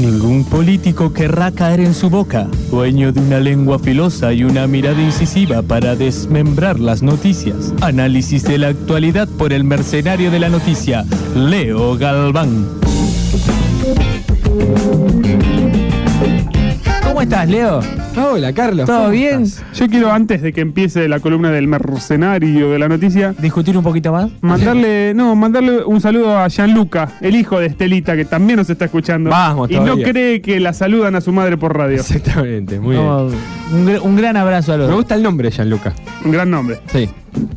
Ningún político querrá caer en su boca, dueño de una lengua filosa y una mirada incisiva para desmembrar las noticias. Análisis de la actualidad por el mercenario de la noticia, Leo Galván. ¿Cómo estás, Leo? Hola, Carlos. ¿Todo ¿cómo bien? estás? Yo quiero, antes de que empiece la columna del mercenario de la noticia, ¿Discutir un poquito más? mandarle, no, mandarle un saludo a Gianluca, el hijo de Estelita, que también nos está escuchando. Vamos, Y no cree que la saludan a su madre por radio. Exactamente, muy No, bien. un, gr- un gran abrazo a Me los gusta el nombre, Gianluca. Un gran nombre. Sí.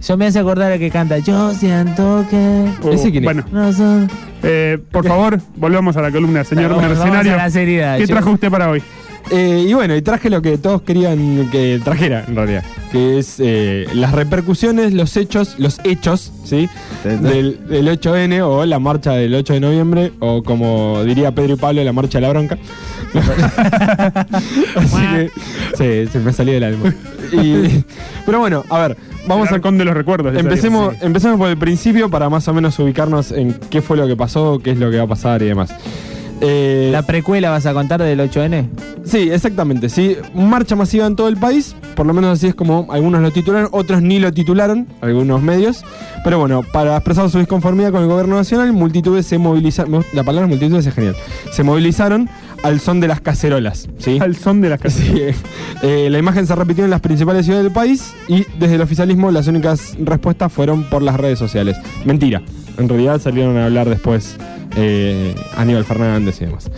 Yo me hace acordar a que canta Yo siento que Oh, ¿Ese quién es? bueno, no son... eh, por favor, volvamos a la columna, señor mercenario. a la seriedad. ¿Qué Yo- trajo usted para hoy? Eh, y bueno, y traje lo que todos querían que trajera, en realidad. Que es eh, las repercusiones, los hechos, los hechos, ¿sí? Del, del 8N o la marcha del 8 de noviembre, o como diría Pedro y Pablo, la marcha de la bronca. Así que, sí, se me salió del alma. Y- pero bueno, a ver, vamos el a de los recuerdos. Empecemos, empecemos por el principio para más o menos ubicarnos en qué fue lo que pasó, qué es lo que va a pasar y demás. Eh, ¿La precuela vas a contar del 8N? sí, exactamente. Sí, marcha masiva en todo el país, por lo menos así es como algunos lo titularon, otros ni lo titularon, algunos medios. Pero bueno, para expresar su disconformidad con el gobierno nacional, multitudes se movilizaron. La palabra multitudes es genial. Se movilizaron al son de las cacerolas. ¿sí? Al son de las casas. Sí, eh, la imagen se repitió en las principales ciudades del país y desde el oficialismo las únicas respuestas fueron por las redes sociales. Mentira. En realidad salieron a hablar después eh, Aníbal Fernández y demás.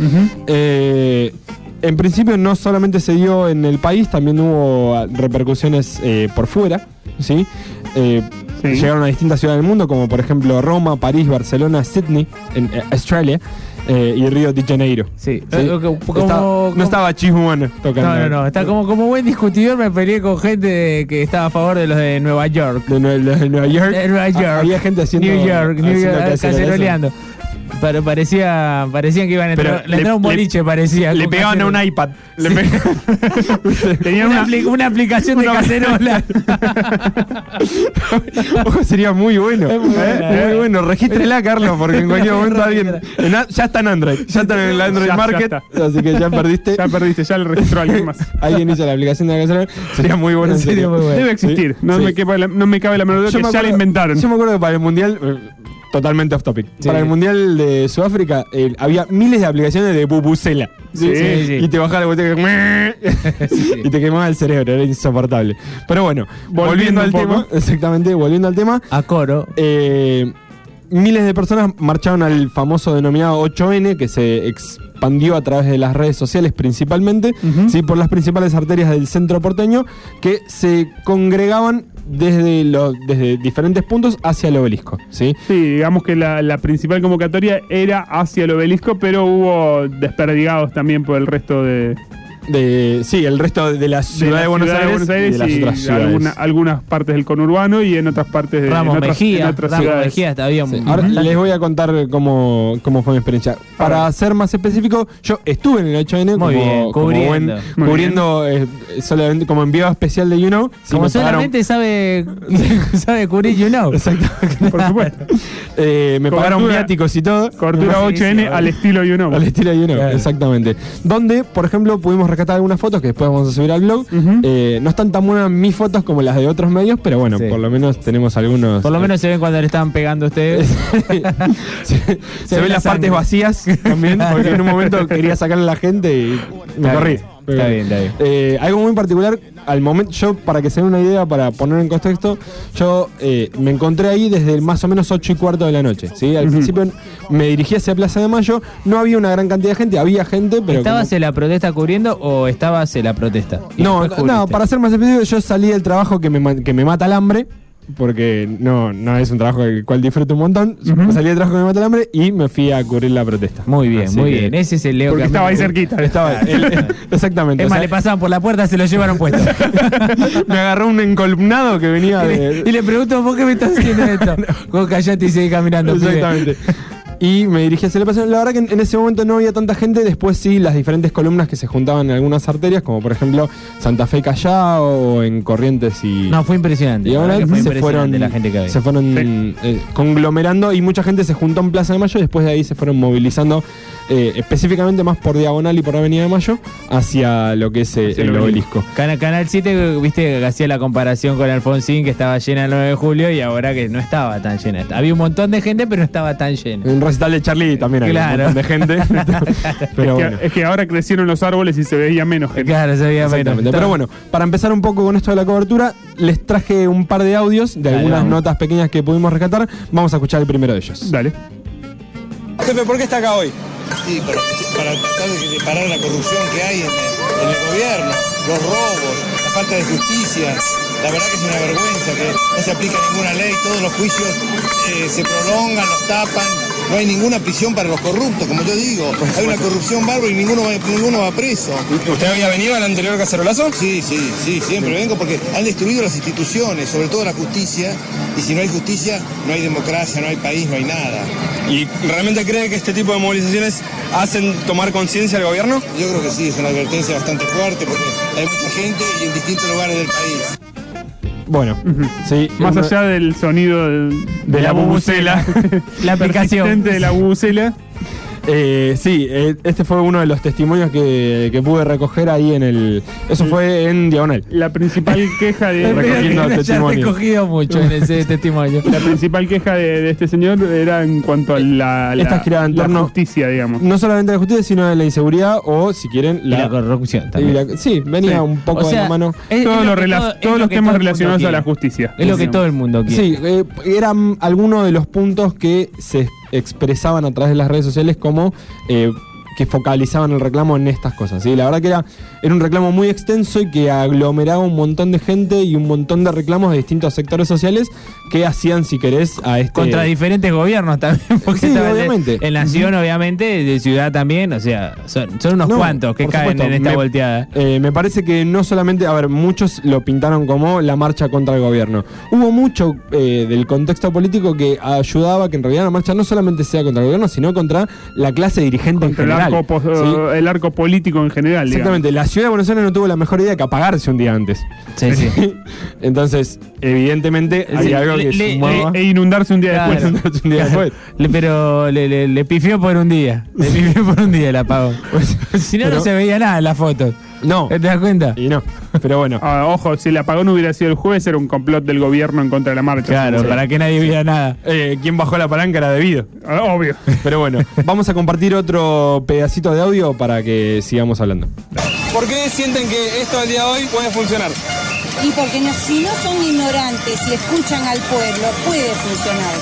Eh, en principio no solamente se dio en el país, también hubo repercusiones eh, por fuera. ¿sí? Eh, Sí. Llegaron a distintas ciudades del mundo, como por ejemplo Roma, París, Barcelona, Sydney, en eh, Australia, eh, y Río de Janeiro. Sí. ¿sí? Como- Está- como- no estaba Chismón tocando. No, no, no. Está como, como buen discutidor me peleé con gente que estaba a favor de los de Nueva York. de, Nue- de Nueva York. De Nueva York. Ah, Había gente haciendo. New York, New York, caceroleando. Pero parecía, parecían que iban a entrar, le entraba un le- boliche, parecía. Le pegaban a un iPad. Le pe- Tenían Una, una, apli- una aplicación de cacerola. Ojo, sería muy bueno. Es muy buena, ¿eh? ¿eh? Muy bueno. Regístrela, Carlos, porque en cualquier momento alguien. en a- ya está en Android. Ya está en el Android Ya, Market. así que ya perdiste. ya perdiste, ya le registró a alguien más. Alguien hizo la aplicación de la cacerola. Sería muy bueno. en Sería muy bueno. Debe existir, no, Sí. Me quepa la- no me cabe la menor duda que me ya la inventaron. Yo me acuerdo que para el mundial. Totalmente off topic. Sí. Para el mundial de Sudáfrica eh, había miles de aplicaciones de bubucela. Sí, sí, sí. Y te bajaba la botella y te quemaba el cerebro, era insoportable. Pero bueno, volviendo, Volviendo al tema, exactamente, volviendo al tema, A coro. eh, miles de personas marcharon al famoso denominado 8N, que se expandió a través de las redes sociales principalmente. ¿sí? por las principales arterias del centro porteño, que se congregaban desde, los, desde diferentes puntos hacia el obelisco. ¿sí? Sí, digamos que la, la principal convocatoria era hacia el obelisco, pero hubo desperdigados también por el resto de, De, sí, el resto de la de ciudad la de Buenos ciudad Aires, de Buenos Aires y de las otras ciudades. alguna- algunas partes del conurbano y en otras partes de Ramos en otras, Mejía. en otras Ramos ciudades. Mejía Sí, Ahora les voy a contar cómo, cómo fue mi experiencia. Para ser más específico, yo estuve en el 8N Muy como, bien, como cubriendo. buen- Muy cubriendo eh, solamente como enviado especial de You Know. Sí, Como pagaron- solamente sabe, sabe cubrir You Know. Exacto. Por supuesto. Eh, me pagaron viáticos y todo. Cobertura Sí, 8N sí, al estilo you know. Al estilo de You Know, Claro. exactamente. Donde, por ejemplo, pudimos rescatar algunas fotos que después vamos a subir al blog. Eh, no están tan buenas mis fotos como las de otros medios, pero bueno, Sí. por lo menos tenemos algunos. Por lo menos se ven cuando le estaban pegando a ustedes. se, se ve ven la las sangre. partes vacías también, porque en un momento quería sacarle a la gente y me Está corrí. bien, está bien, está bien. Eh, algo muy particular, al momento, yo, para que se den una idea, para poner en contexto, yo eh, me encontré ahí desde más o menos 8 y cuarto de la noche. ¿sí? Al principio me dirigí hacia Plaza de Mayo, no había una gran cantidad de gente, había gente, pero. ¿Estabas como- en la protesta cubriendo o estabas en la protesta? No, no, para ser más específico, yo salí del trabajo que me, que me mata el hambre. Porque no, no es un trabajo del cual disfruto un montón. Salí del trabajo que me mata el hambre y me fui a cubrir la protesta. Muy bien, Así muy que- bien. Ese es el Leo Porque que estaba ahí cerquita. Estaba, el- el- exactamente. Es o más, sea, le pasaban por la puerta, se lo llevaron puesto. me agarró un encolumnado que venía y, le, y de. le pregunto, ¿por qué me estás haciendo esto? Vos callate y seguí caminando. pibe. Y me dirigí hacia la plaza. La verdad que en, en ese momento no había tanta gente, después sí las diferentes columnas que se juntaban en algunas arterias, como por ejemplo Santa Fe Callao o en Corrientes y... No, fue impresionante. y ahora fue se impresionante fueron, la gente que había. se fueron Sí. eh, conglomerando y mucha gente se juntó en Plaza de Mayo y después de ahí se fueron movilizando eh, específicamente más por Diagonal y por Avenida de Mayo hacia lo que es eh, el el obelisco. obelisco. Cana- Canal 7, viste, que hacía la comparación con Alfonsín, que estaba llena el 9 de julio y ahora que no estaba tan llena. Había un montón de gente, pero no estaba tan llena. En recital de Charlie también hay Claro. un montón de gente. pero es, bueno. que, es que ahora crecieron los árboles y se veía menos gente. Claro, se veía menos. Pero bueno, para empezar un poco con esto de la cobertura, les traje un par de audios de Dale, algunas vamos. notas pequeñas que pudimos rescatar. Vamos a escuchar el primero de ellos. Dale. Pepe, ¿por qué está acá hoy? Sí, para, para tratar de, de parar la corrupción que hay en el, en el gobierno, los robos, la falta de justicia. La verdad que es una vergüenza que no se aplica ninguna ley, todos los juicios eh, se prolongan, los tapan, no hay ninguna prisión para los corruptos, como yo digo. Hay una corrupción bárbara y ninguno va, ninguno va preso. ¿Usted había venido al anterior cacerolazo? Sí, sí, sí, siempre vengo porque han destruido las instituciones, sobre todo la justicia, y si no hay justicia, no hay democracia, no hay país, no hay nada. ¿Y realmente cree que este tipo de movilizaciones hacen tomar conciencia al gobierno? Yo creo que sí, es una advertencia bastante fuerte porque hay mucha gente y en distintos lugares del país. Bueno, sí. Más allá del sonido de, la bubucela. La aplicación. de la bubucela. Eh, sí, eh, este fue uno de los testimonios que, que pude recoger ahí en el. Eso fue en Diagonal. La principal queja de, Recogiendo recogido mucho en ese testimonio. la principal queja de, de este señor era en cuanto a la, la, Esta la justicia, digamos. No solamente la justicia, sino de la inseguridad o, si quieren, Y la corrupción y también. la- sí, venía Sí. un poco O sea, de la mano. es- es todos lo los, todo- todos temas todo relacionados a la justicia. Es lo que todo el mundo quiere. Sí, eh, eran algunos de los puntos que se expresaban a través de las redes sociales como eh, que focalizaban el reclamo en estas cosas. ¿sí? La verdad que era, era un reclamo muy extenso y que aglomeraba un montón de gente y un montón de reclamos de distintos sectores sociales que hacían, si querés, a este... Contra diferentes gobiernos también. Porque Sí, obviamente. En Nación, obviamente, de ciudad también. O sea, son, son unos No, cuantos que caen supuesto. en esta Me- volteada. Eh, me parece que no solamente, a ver, muchos lo pintaron como la marcha contra el gobierno. Hubo mucho eh, del contexto político que ayudaba a que en realidad la marcha no solamente sea contra el gobierno, sino contra la clase dirigente Contra en el general. arco, pos- ¿sí? el arco político en general, digamos. Exactamente, la ciudad de Buenos Aires no tuvo la mejor idea que apagarse un día antes. Sí, sí. Entonces, evidentemente, hay Sí, algo le- que le- sumaba. E, e inundarse un día Claro. después. un día después. Le- pero le, le- le pifió por un día. Le pifió por un día el apagón. si no, Pero- no se veía nada en la foto. No, ¿Te das cuenta? y no. Pero bueno. Ah, ojo, si el apagón hubiera sido el jueves, era un complot del gobierno en contra de la marcha. Claro, Sí. para que nadie viera nada. Eh, ¿Quién bajó la palanca era debido. Ah, Obvio. Pero bueno, vamos a compartir otro pedacito de audio para que sigamos hablando. ¿Por qué sienten que esto al día de hoy puede funcionar? Y porque no- si no son ignorantes y escuchan al pueblo, puede funcionar.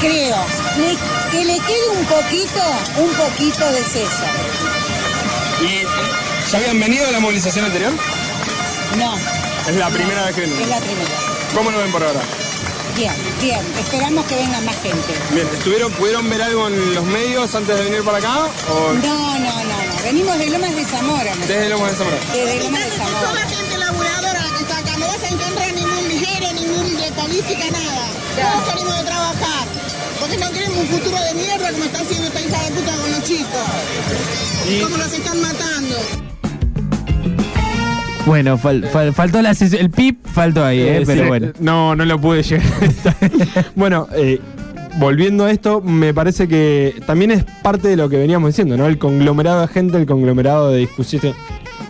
Creo. Le- que le quede un poquito, un poquito de César. ¿Y ya habían venido a la movilización anterior? No. Es la primera vez que Es vienen. la primera. ¿Cómo lo ven por ahora? Bien, bien. Esperamos que venga más gente. Bien, ¿estuvieron, ¿pudieron ver algo en los medios antes de venir para acá? ¿O No, no, no, no. Venimos de Lomas de Zamora. ¿no? desde Lomas de Zamora? Desde Lomas de Toda Zamora. gente laburadora que está acá, no vas a encontrar ningún ligero, ningún de política, nada. Todos salimos de trabajar. Porque no queremos un futuro de mierda como está haciendo esta hija de puta con los chicos. Cómo los están matando. Bueno, fal- fal- faltó la el pip, faltó ahí, eh, Eh, pero sí, bueno. No, no lo pude llegar. bueno, eh, volviendo a esto, me parece que también es parte de lo que veníamos diciendo, ¿no? El conglomerado de gente, el conglomerado de discusiones.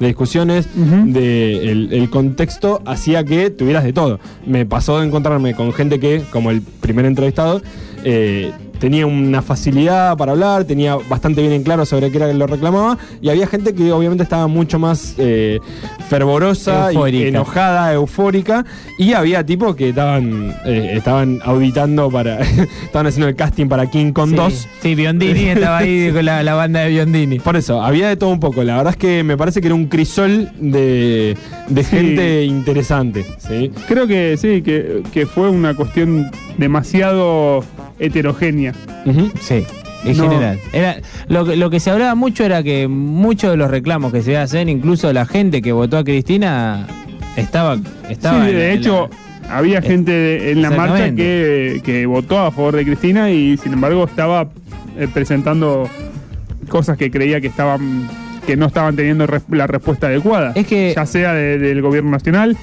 De discusiones, de el, el contexto hacía que tuvieras de todo. Me pasó de encontrarme con gente que, como el primer entrevistado, eh, tenía una facilidad para hablar, tenía bastante bien en claro sobre qué era que lo reclamaba, y había gente que obviamente estaba mucho más eh, fervorosa, y enojada, eufórica, y había tipos que estaban eh, estaban auditando para, estaban haciendo el casting para King Kong Sí, 2. Sí, Biondini estaba ahí con la, la banda de Biondini. Por eso, había de todo un poco. La verdad es que me parece que era un crisol de, de Sí. gente interesante. ¿sí? Creo que sí, que, que fue una cuestión demasiado heterogénea. Sí, en No. general. Era, lo, que- lo que se hablaba mucho era que muchos de los reclamos que se hacen, incluso la gente que votó a Cristina, estaba. estaba sí, de en hecho, la- había gente de- en la marcha que, que votó a favor de Cristina y sin embargo estaba eh, presentando cosas que creía que estaban que no estaban teniendo la respuesta adecuada. Es que- ya sea de- del gobierno nacional,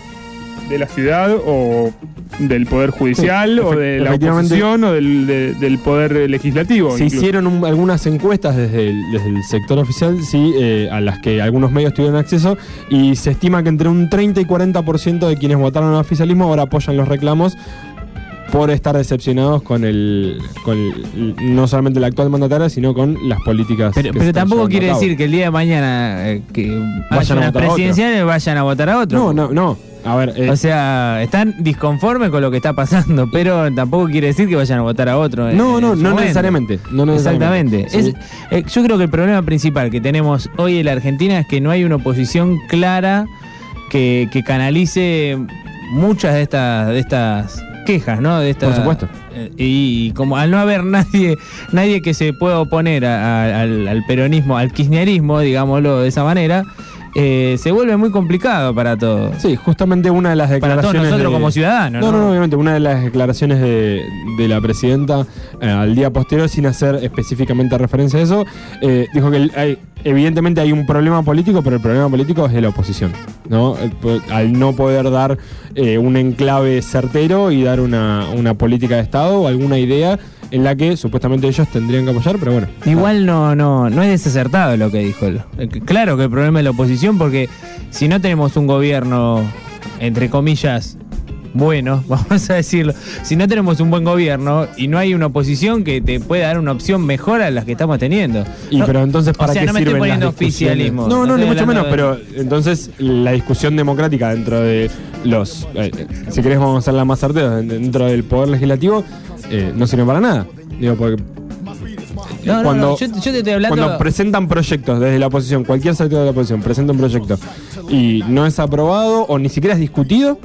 de la ciudad o del poder judicial Sí, o de la oposición o del, de- del poder legislativo. Se incluso. hicieron un- algunas encuestas desde el, desde el sector oficial, sí, eh, a las que algunos medios tuvieron acceso, y se estima que entre un 30 y 40% de quienes votaron al oficialismo ahora apoyan los reclamos por estar decepcionados con el, con el- no solamente el actual mandatario, sino con las políticas. Pero, que pero se tampoco quiere decir que el día de mañana eh, que Vayan haya a otro. presidenciales vayan a votar a otro. No, no, no. A ver, eh, O sea, están disconformes con lo que está pasando, pero tampoco quiere decir que vayan a votar a otro. en- no, en no, no necesariamente. No necesariamente. Exactamente. Sí. Es- eh, yo creo que el problema principal que tenemos hoy en la Argentina es que no hay una oposición clara que, que canalice muchas de estas, de estas quejas, ¿no? De estas, Por supuesto. eh, Y, como al no haber nadie, nadie que se pueda oponer a- a- al, al peronismo, al kirchnerismo, digámoslo de esa manera, eh, se vuelve muy complicado para todos. Sí, justamente una de las Para todos declaraciones. nosotros de- como ciudadanos, No, ¿no? no, obviamente. Una de las declaraciones de, de la presidenta eh, al día posterior, sin hacer específicamente referencia a eso, eh, dijo que hay- evidentemente hay un problema político, pero el problema político es de la oposición. ¿no? Po- al no poder dar eh, un enclave certero y dar una, una política de Estado o alguna idea en la que supuestamente ellos tendrían que apoyar, pero bueno. Igual no, no, no es desacertado lo que dijo. Eh, Claro que el problema es la oposición, porque si no tenemos un gobierno, entre comillas, bueno, vamos a decirlo, si no tenemos un buen gobierno y no hay una oposición que te pueda dar una opción mejor a las que estamos teniendo. Y No, pero entonces para o sea, qué no me sirven estoy poniendo las discusiones? oficialismo. No, no, ni mucho menos, pero entonces la discusión democrática dentro de los, eh, si querés vamos a hacerla más certera, dentro del poder legislativo eh, no sirve para nada. Digo, porque No, no, cuando, no, yo, yo te estoy hablando. cuando presentan proyectos desde la oposición, cualquier sector de la oposición presenta un proyecto y no es aprobado o ni siquiera es discutido,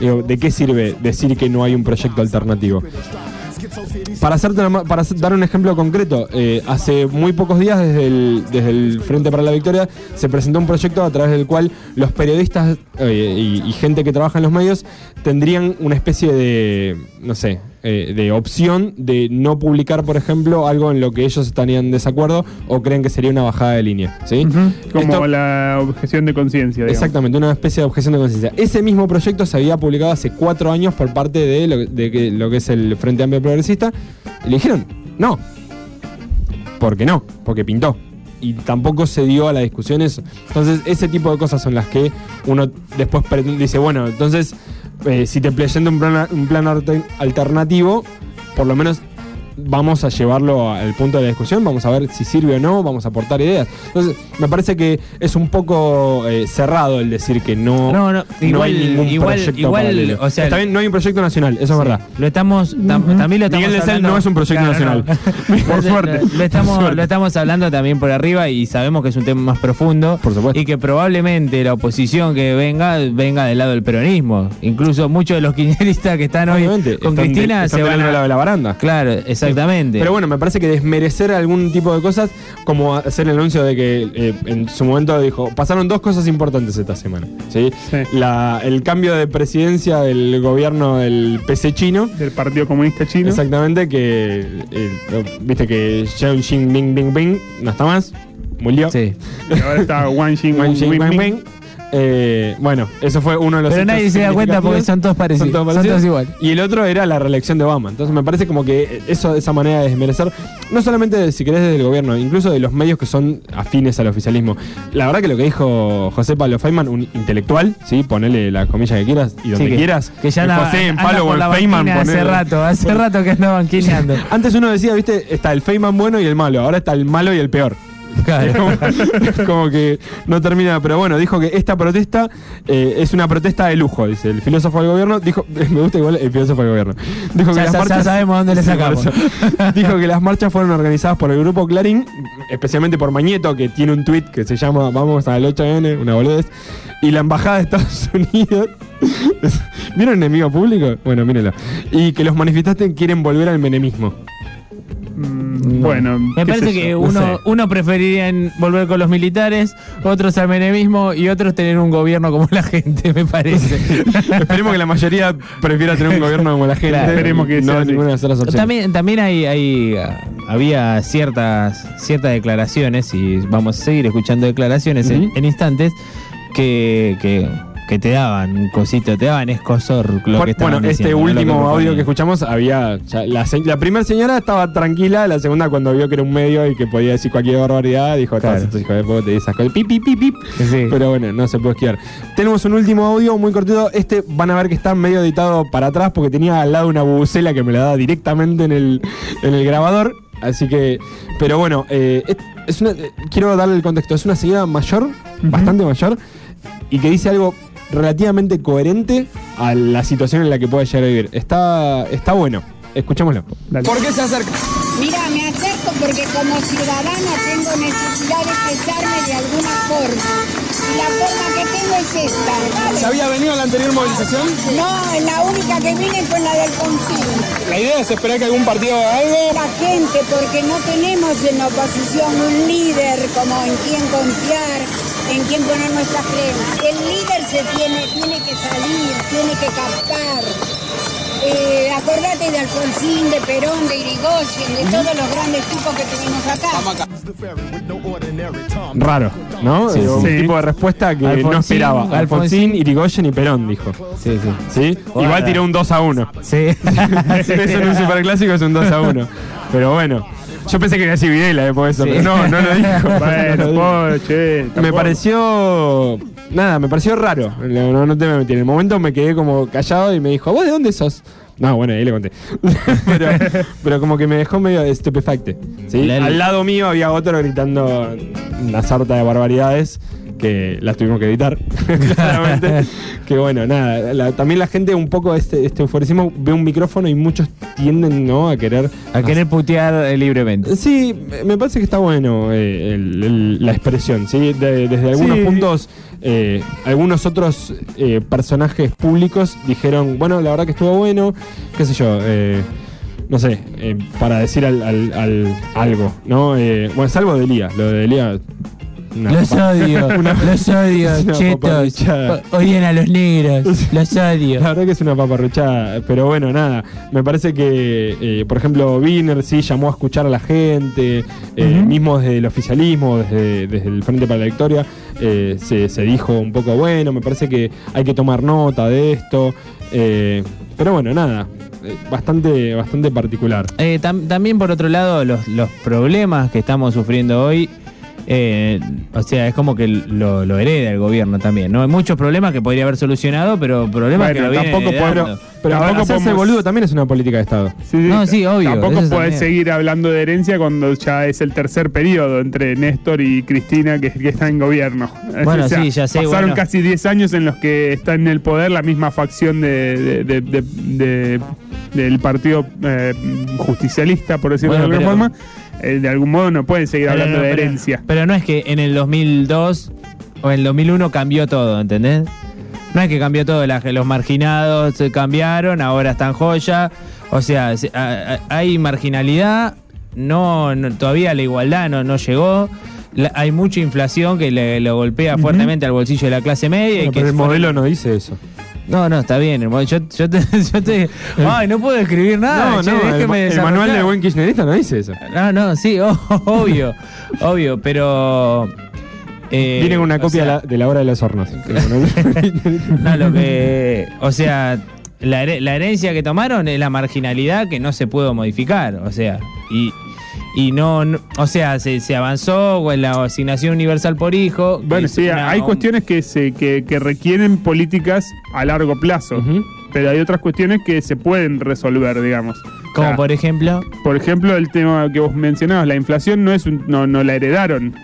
digo, ¿de qué sirve decir que no hay un proyecto alternativo? Para, hacerte una para dar un ejemplo concreto, eh, hace muy pocos días desde el, desde el Frente para la Victoria se presentó un proyecto a través del cual los periodistas eh, y, y gente que trabaja en los medios tendrían una especie de, no sé, eh, de opción de no publicar, por ejemplo, algo en lo que ellos estarían en desacuerdo o creen que sería una bajada de línea. ¿sí? Como Esto- la objeción de conciencia. Exactamente, una especie de objeción de conciencia. Ese mismo proyecto se había publicado hace cuatro años por parte de lo, de que, lo que es el Frente Amplio Progresista. Y le dijeron, no. ¿Por qué no? Porque pintó. Y tampoco se dio a las discusiones. Entonces, ese tipo de cosas son las que uno después dice, bueno, entonces, eh, si te presento un plan, un plan alternativo, por lo menos vamos a llevarlo al punto de la discusión, vamos a ver si sirve o no, vamos a aportar ideas. Entonces, me parece que es un poco eh, cerrado el decir que no, No, no, igual- hay ningún igual- proyecto igual, o sea, Está bien, no hay un proyecto nacional, eso es verdad. Lo estamos, tam- también lo estamos Miguel de hablando- no es un proyecto nacional. Por suerte. Lo, estamos, suerte. lo estamos hablando también por arriba y sabemos que es un tema más profundo. Por supuesto. Y que probablemente la oposición que venga, venga del lado del peronismo. Incluso muchos de los kirchneristas que están hoy con están de- Cristina están se van a... de la baranda. Claro, exactamente. Pero bueno, me parece que desmerecer algún tipo de cosas, como hacer el anuncio de que eh, en su momento dijo, pasaron dos cosas importantes esta semana. ¿sí? Sí. La- el cambio de presidencia del gobierno del PC chino. Del Partido Comunista Chino. Exactamente, que eh, viste que Xiao Xing Bing Bing Bing no está más, murió. Sí. Y ahora está Wang Xing Wang Wang Eh, bueno, eso fue uno de los Pero nadie se da cuenta porque son todos parecidos. Son todos Son parecidos. todos igual. Y el otro era la reelección de Obama. Entonces me parece como que eso, esa manera de desmerecer, no solamente si querés desde el gobierno, incluso de los medios que son afines al oficialismo. La verdad que lo que dijo José Pablo Feynman, un intelectual, sí, ponele la comilla que quieras y donde Sí, que- quieras. Que ya anda, José en Palo o en la Feynman, hace ponele. rato, hace rato que andaban quineando. Antes uno decía, viste, está el Feynman bueno y el malo, ahora está el malo y el peor. Claro. como que no termina, pero bueno, dijo que esta protesta eh, es una protesta de lujo, dice el filósofo del gobierno. Dijo, me gusta igual el filósofo del gobierno. Dijo que Ya- las ya- ya marchas, sabemos dónde le Sí, por sacamos. eso. dijo que las marchas fueron organizadas por el grupo Clarín, especialmente por Mañeto, que tiene un tweet que se llama Vamos al 8N, una boludez, y la embajada de Estados Unidos. ¿Vieron enemigo público? Bueno, mírenlo. Y que los manifestantes quieren volver al menemismo. Mm, Bueno, Me parece que uno, no sé. uno preferiría en volver con los militares, otros al menemismo y otros tener un gobierno como la gente, me parece. Esperemos que la mayoría prefiera tener un gobierno como la gente. Claro. Esperemos que no sea ninguna de las opciones. También, también hay, hay, había ciertas, ciertas declaraciones, y vamos a seguir escuchando declaraciones en- en, instantes, que, que, que te daban un cosito, te daban escosor lo Bueno, que estaban bueno, este diciendo, ¿no? Lo último audio que escuchamos había. ya la, primera señora estaba tranquila, la segunda, cuando vio que era un medio y que podía decir cualquier barbaridad, dijo: Claro. "Todos estos hijos de puta", y sacó el pip, pip, pip, pip. Sí. Pero bueno, no se puede esquivar. Tenemos un último audio muy cortito. Este van a ver que está medio editado para atrás porque tenía al lado una bubucela que me la daba directamente en el, en el grabador. Así que. Pero bueno, eh, es, es una, eh, quiero darle el contexto. Es una señora mayor, bastante mayor, y que dice algo relativamente coherente a la situación en la que puede llegar a vivir. Está, está bueno. Escuchémoslo. Dale. ¿Por qué se acerca? Mira, me acerco porque como ciudadana tengo necesidad de expresarme de alguna forma. Y la forma que tengo es esta. ¿Se había venido a la anterior movilización? No, la única que vine fue la del concilio. La idea es esperar que algún partido haga algo. La gente, porque no tenemos en la oposición un líder como en quien confiar, en quien poner nuestra creencia. El líder se tiene, tiene que salir, tiene que captar. Eh, acordate de Alfonsín, de Perón, de Irigoyen, de todos los grandes tipos que tenemos acá. Raro, ¿no? Sí, un sí. tipo de respuesta que no esperaba. Alfonsín, Alfonsín, Irigoyen y Perón, dijo. Sí, sí. ¿Sí? Igual tiró un 2 a 1. Sí. Eso en un superclásico es un 2 a 1. Pero bueno, yo pensé que iba a decir Videla después de eso, Sí. pero no, no lo dijo. No Bueno, lo dijo. po, che, Me pareció. Nada, me pareció raro. No, no, te voy a mentir. En el momento me quedé como callado y me dijo, ¿vos de dónde sos? No, bueno, ahí le conté. pero, pero como que me dejó medio estupefacte. Al lado mío había otro gritando una sarta de barbaridades que las tuvimos que editar, claramente. que bueno, nada. la- también la gente un poco este, este euforismo ve un micrófono y muchos tienden ¿no? a querer A querer putear eh, libremente. Sí, me parece que está bueno eh, el- el- la expresión, ¿sí? De- desde algunos Sí. puntos, eh, algunos otros eh, personajes públicos dijeron, bueno, la verdad que estuvo bueno, qué sé yo, eh, no sé, eh, para decir al, al- al- algo, ¿no? Eh, bueno, salvo de Elías, lo de Elías... Los odio, una- los odio, chetos. Odian a los negros, los odio. La verdad que es una paparruchada, pero bueno, nada. Me parece que, eh, por ejemplo, Wiener sí llamó a escuchar a la gente, eh, mismo desde el oficialismo, desde, desde el Frente para la Victoria, eh, se, se dijo un poco, bueno, me parece que hay que tomar nota de esto. eh, pero bueno, nada, bastante, bastante particular. Tam- también por otro lado, los, los problemas que estamos sufriendo hoy, eh, o sea, es como que lo, lo hereda el gobierno también, ¿no? Hay muchos problemas que podría haber solucionado, pero problemas Bueno, que lo tampoco podemos- Pero Tampoco hacerse podemos- boludo también es una política de Estado. Sí, No, sí, obvio, Tampoco puedes también. seguir hablando de herencia cuando ya es el tercer periodo entre Néstor y Cristina que, que está en gobierno. Bueno, sí, ya sé, Pasaron bueno. casi 10 años en los que está en el poder la misma facción de, de- de- de- de- del partido eh, justicialista, por decirlo Bueno, de alguna pero- forma. Eh, de algún modo no pueden seguir Pero- hablando de pero- herencia. Pero no es que en el 2002 o en el 2001 cambió todo, ¿entendés? No es que cambió todo, la- los marginados se cambiaron, ahora están joya. O sea, se- a- a- hay marginalidad, no, no- todavía la igualdad no, no llegó. La- hay mucha inflación que le, lo golpea fuertemente al bolsillo de la clase media. y que pero el modelo no dice eso. No, no, está bien. el mo- Yo, yo te, yo te- Ay, no puedo escribir nada. no, che, no, el, déjeme el manual desarrollar. de buen kirchnerista no dice eso. No, no, sí, obvio, obvio, pero... eh, Viene con una copia sea, de la hora de los hornos. No, lo que... O sea, la, la herencia que tomaron es la marginalidad que no se puede modificar, o sea, y... Y no, no- o sea, se, se avanzó con la asignación universal por hijo. Bueno, sí, una- hay cuestiones que, se, que, que requieren políticas a largo plazo, pero hay otras cuestiones que se pueden resolver, digamos. Como O sea, por ejemplo... Por ejemplo, el tema que vos mencionabas, la inflación no es un- no, no la heredaron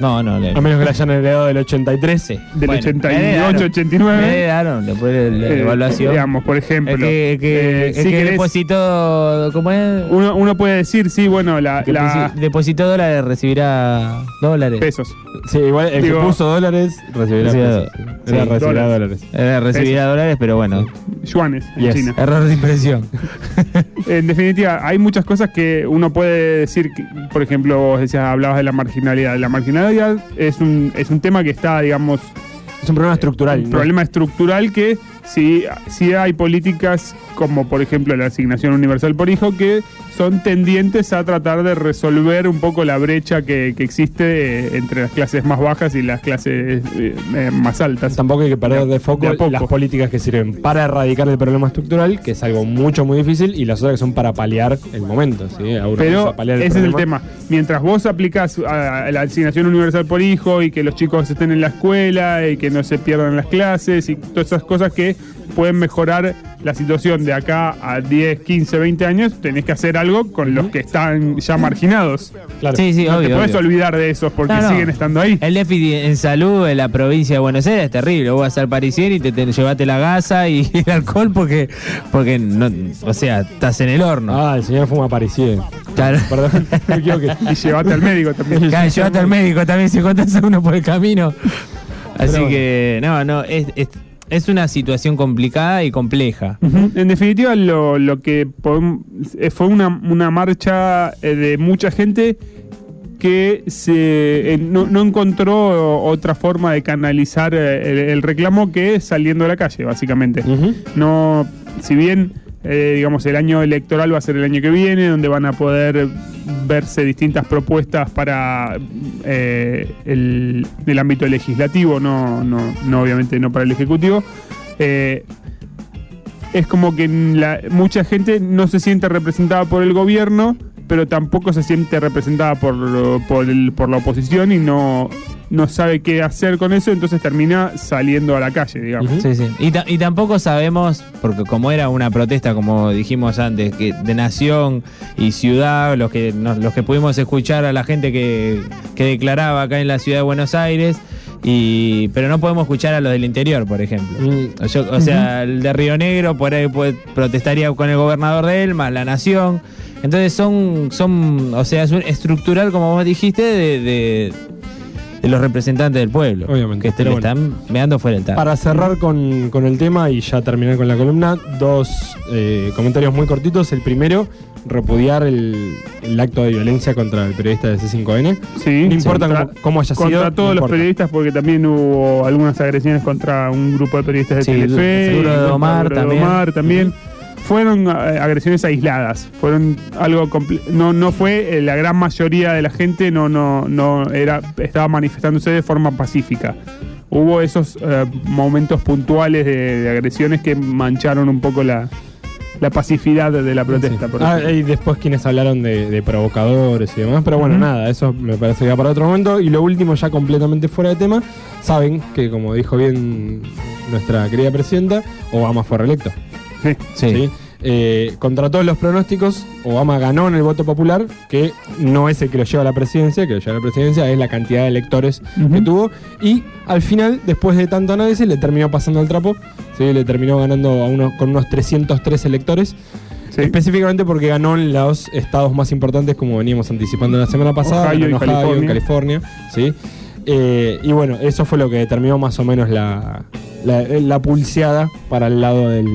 No, no, le, A menos que la hayan heredado del 83. sí. del Bueno, 88, heredaron. 89. Heredaron, después de la Eh, evaluación. digamos, por ejemplo. el que, que, eh, el si que querés, depositó, ¿cómo es? uno, uno puede decir, sí, bueno, la, la- Deposi- depositó dólares, recibirá dólares. pesos. Sí, igual el Digo- que puso dólares recibirá Recibirá- pesos. sí, Era recibirá dólares. dólares. Era recibirá dólares, pero bueno, Yuanes en Yes. China. error de impresión. En definitiva, hay muchas cosas que uno puede decir, que, por ejemplo, vos decías, hablabas de la marginalidad. La marginalidad es un, es un tema que está, digamos, Es un problema estructural. un ¿no? problema estructural que si, si hay políticas como por ejemplo la asignación universal por hijo que son tendientes a tratar de resolver un poco la brecha que, que existe entre las clases más bajas y las clases eh, eh, más altas. Tampoco hay que perder De foco de las políticas que sirven para erradicar el problema estructural, que es algo mucho, muy difícil, y las otras que son para paliar el momento. ¿sí? Pero ese es el tema. Mientras vos aplicás a la asignación universal por hijo y que los chicos estén en la escuela y que no se pierdan las clases y todas esas cosas que pueden mejorar la situación de acá a 10, 15, 20 años, tenés que hacer algo con los que están ya marginados. Claro. Sí, sí, no obvio. te puedes obvio. olvidar de esos porque No, no. siguen estando ahí. El déficit en salud en la provincia de Buenos Aires es terrible. Vos vas al parisier y te, te llevate la gasa y el alcohol porque, porque no, o sea, estás en el horno. Ah, el señor fuma parecido. Claro. Perdón, me equivoqué. Y llevate al médico también. Claro, llévate al médico también si encontrás a uno por el camino. Así Pero que, no, no, es, es, es una situación complicada y compleja. En definitiva, lo, lo que eh, fue una, una marcha eh, de mucha gente que se, eh, no, no encontró otra forma de canalizar el, el reclamo que saliendo a la calle, básicamente. No, si bien eh, digamos el año electoral va a ser el año que viene, donde van a poder verse distintas propuestas para eh, el, el ámbito legislativo, no, no, no obviamente no para el ejecutivo. eh, es como que la- mucha gente no se siente representada por el gobierno, pero tampoco se siente representada por, por, el- por la oposición y no, no sabe qué hacer con eso, entonces termina saliendo a la calle, digamos. Sí, sí. Y, ta- y tampoco sabemos, porque como era una protesta, como dijimos antes, que de nación y ciudad, los que, nos- los que pudimos escuchar a la gente que, que declaraba acá en la ciudad de Buenos Aires, y, pero no podemos escuchar a los del interior, por ejemplo. Mm, Yo- o sea, el de Río Negro por ahí puede- protestaría con el gobernador de él, más la nación. Entonces son, son o sea, es un- estructural, como vos dijiste, de, de- de los representantes del pueblo. Obviamente, Que este le bueno. están meando fuera el taco. Para cerrar con, con el tema y ya terminar con la columna, dos eh, comentarios muy cortitos. El primero, repudiar el, el acto de violencia contra el periodista de C5N. Sí, No importa contra- cómo, cómo haya contra sido. no todos los periodistas, porque también hubo algunas agresiones contra un grupo de periodistas de Sí, Telefe. seguro de contra también. Omar también. Fueron eh, agresiones aisladas, fueron algo no no fue eh, la gran mayoría de la gente no no no era estaba manifestándose de forma pacífica. Hubo esos eh, momentos puntuales de, de agresiones que mancharon un poco la, la pacificidad de la protesta. por Ah, y después quienes hablaron de, de provocadores y demás, pero bueno, nada, eso me parece que va para otro momento. Y lo último, ya completamente fuera de tema, saben que, como dijo bien nuestra querida presidenta, Obama fue reelecto. Sí. Eh, contra todos los pronósticos, Obama ganó en el voto popular, que no es el que lo lleva a la presidencia, que lo lleva a la presidencia es la cantidad de electores que tuvo. Y al final, después de tanto análisis, le terminó pasando el trapo, ¿sí? le terminó ganando a unos, con unos 303 electores. Sí. Específicamente porque ganó en los estados más importantes, como veníamos anticipando la semana pasada, Ohio en Ohio, en California. California. ¿sí? Eh, y bueno, eso fue lo que determinó más o menos la, la, la pulseada para el lado del,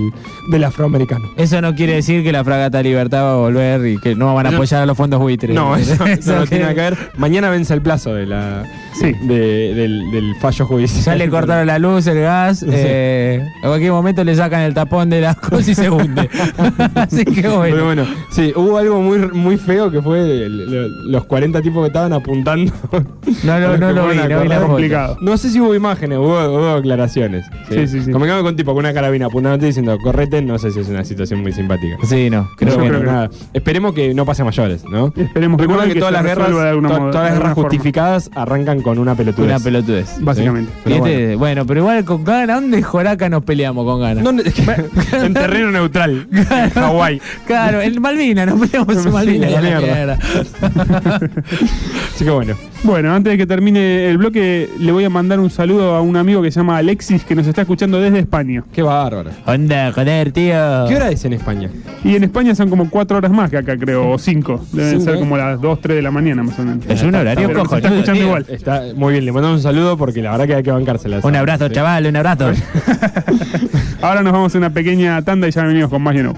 del afroamericano. Eso no quiere decir que la fragata Libertad va a volver y que no van a apoyar a los fondos buitres. No, eso, eso no que- tiene nada que ver. Mañana vence el plazo de la, Sí. de- del, del fallo judicial. Ya le cortaron la luz, el gas. Sí. eh, en cualquier momento le sacan el tapón de la cosa y se hunde. Así que Pero bueno. bueno, sí, hubo algo muy, muy feo que fue el- el- los 40 tipos que estaban apuntando. No, no, no lo vi, no vi la foto. complicado. No sé si hubo imágenes, hubo, hubo declaraciones. Sí, sí, sí. Comunicado con un tipo con una carabina apuntándote diciendo correte, no sé si es una situación muy simpática. Sí, no. Creo Pero que creo que nada. Esperemos que no pase a mayores, ¿no? Esperemos que y que, todas las guerras, to- todas las guerras justificadas arrancan con una pelotudez. una pelotudez. Básicamente. Pero Y bueno. este- bueno. pero igual con Gana, ¿dónde Joraca nos peleamos con Gana? En terreno neutral. En Hawái. Claro, en Malvina, nos peleamos en Malvina. la mierda. Así que bueno. Bueno, antes de que termine el bloque, le voy a mandar un saludo a un amigo que se llama Alexis, que nos está escuchando desde España. Qué bárbaro. Onda, joder, tío. ¿Qué hora es en España? Y en España son como cuatro horas más que acá, creo, o cinco. Deben Cinco, ser ¿eh? como las dos, tres de la mañana, más o menos. Es un horario nos está cojonudo, escuchando tío. igual. Está muy bien, le mandamos un saludo porque la verdad que hay que bancársela. Un abrazo, chaval, un abrazo. Ahora nos vamos a una pequeña tanda y ya venimos con más Know.